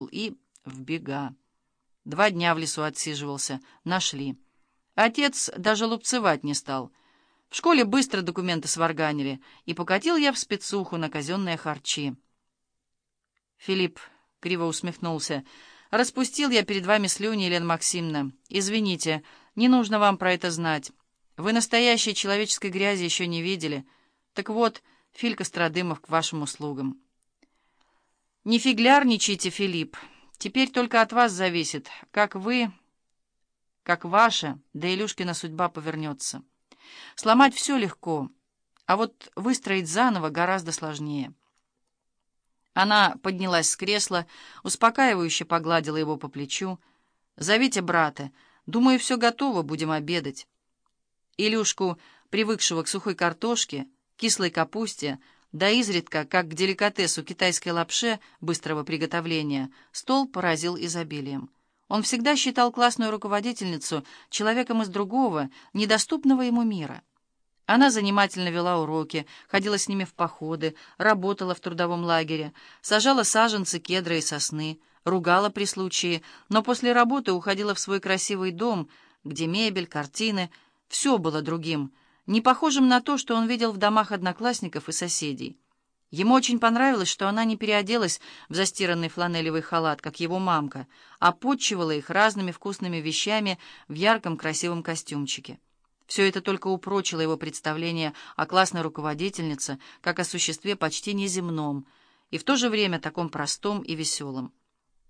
и в бега. Два дня в лесу отсиживался. Нашли. Отец даже лупцевать не стал. В школе быстро документы сварганили, и покатил я в спецуху на казенные харчи. Филипп криво усмехнулся. «Распустил я перед вами слюни, Елена Максимовна. Извините, не нужно вам про это знать. Вы настоящей человеческой грязи еще не видели. Так вот, Филька Страдымов к вашим услугам». «Не фиглярничайте, Филипп. Теперь только от вас зависит, как вы, как ваша, да Илюшкина судьба повернется. Сломать все легко, а вот выстроить заново гораздо сложнее». Она поднялась с кресла, успокаивающе погладила его по плечу. «Зовите брата. Думаю, все готово, будем обедать». Илюшку, привыкшего к сухой картошке, кислой капусте, да изредка, как к деликатесу китайской лапше быстрого приготовления, стол поразил изобилием. Он всегда считал классную руководительницу человеком из другого, недоступного ему мира. Она занимательно вела уроки, ходила с ними в походы, работала в трудовом лагере, сажала саженцы кедра и сосны, ругала при случае, но после работы уходила в свой красивый дом, где мебель, картины, все было другим, не похожим на то, что он видел в домах одноклассников и соседей. Ему очень понравилось, что она не переоделась в застиранный фланелевый халат, как его мамка, а подчивала их разными вкусными вещами в ярком красивом костюмчике. Все это только упрочило его представление о классной руководительнице, как о существе почти неземном, и в то же время таком простом и веселом.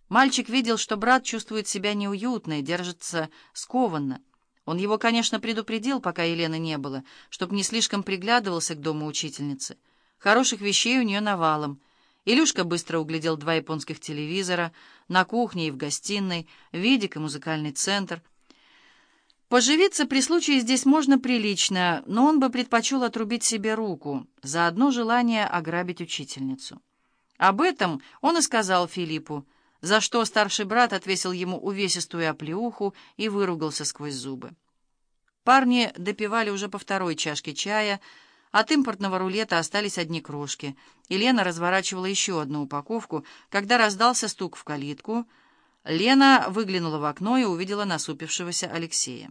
Мальчик видел, что брат чувствует себя неуютно и держится скованно. Он его, конечно, предупредил, пока Елены не было, чтобы не слишком приглядывался к дому учительницы. Хороших вещей у нее навалом. Илюшка быстро углядел два японских телевизора на кухне и в гостиной, видик и музыкальный центр — Поживиться при случае здесь можно прилично, но он бы предпочел отрубить себе руку за одно желание ограбить учительницу. Об этом он и сказал Филиппу, за что старший брат отвесил ему увесистую оплеуху и выругался сквозь зубы. Парни допивали уже по второй чашке чая, от импортного рулета остались одни крошки, и Лена разворачивала еще одну упаковку, когда раздался стук в калитку — Лена выглянула в окно и увидела насупившегося Алексея.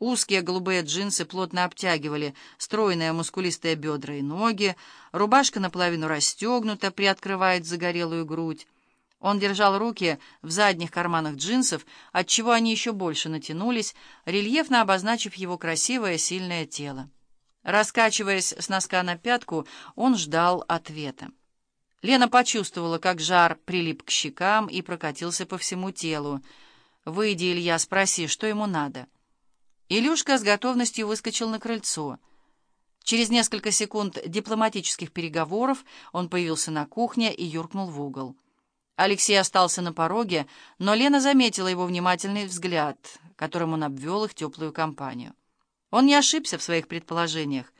Узкие голубые джинсы плотно обтягивали стройные мускулистые бедра и ноги, рубашка наполовину расстегнута, приоткрывает загорелую грудь. Он держал руки в задних карманах джинсов, отчего они еще больше натянулись, рельефно обозначив его красивое сильное тело. Раскачиваясь с носка на пятку, он ждал ответа. Лена почувствовала, как жар прилип к щекам и прокатился по всему телу. «Выйди, Илья, спроси, что ему надо». Илюшка с готовностью выскочил на крыльцо. Через несколько секунд дипломатических переговоров он появился на кухне и юркнул в угол. Алексей остался на пороге, но Лена заметила его внимательный взгляд, которым он обвел их теплую компанию. Он не ошибся в своих предположениях.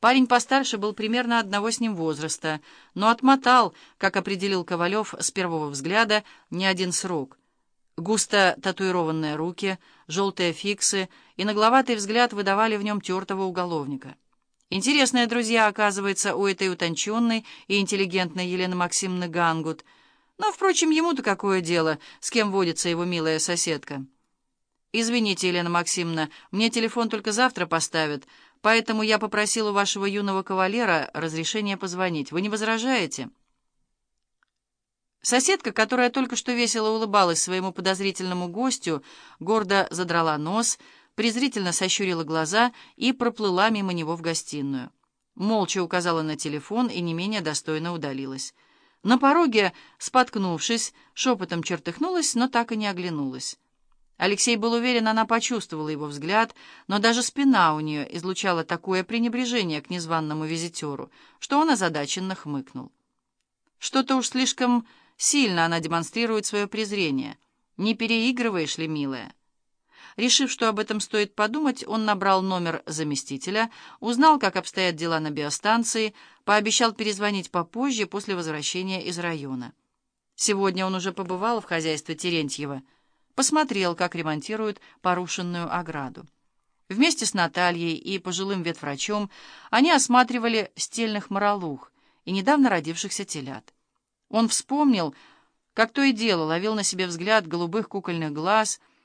Парень постарше был примерно одного с ним возраста, но отмотал, как определил Ковалев с первого взгляда, не один срок. Густо татуированные руки, желтые фиксы и нагловатый взгляд выдавали в нем тертого уголовника. Интересные друзья, оказывается, у этой утонченной и интеллигентной Елены Максимовны Гангут. Но, впрочем, ему-то какое дело, с кем водится его милая соседка. «Извините, Елена Максимовна, мне телефон только завтра поставят», Поэтому я попросил у вашего юного кавалера разрешения позвонить. Вы не возражаете?» Соседка, которая только что весело улыбалась своему подозрительному гостю, гордо задрала нос, презрительно сощурила глаза и проплыла мимо него в гостиную. Молча указала на телефон и не менее достойно удалилась. На пороге, споткнувшись, шепотом чертыхнулась, но так и не оглянулась. Алексей был уверен, она почувствовала его взгляд, но даже спина у нее излучала такое пренебрежение к незваному визитеру, что он озадаченно хмыкнул. Что-то уж слишком сильно она демонстрирует свое презрение. Не переигрываешь ли, милая? Решив, что об этом стоит подумать, он набрал номер заместителя, узнал, как обстоят дела на биостанции, пообещал перезвонить попозже, после возвращения из района. Сегодня он уже побывал в хозяйстве Терентьева — посмотрел, как ремонтируют порушенную ограду. Вместе с Натальей и пожилым ветврачом они осматривали стельных моролух и недавно родившихся телят. Он вспомнил, как то и дело, ловил на себе взгляд голубых кукольных глаз —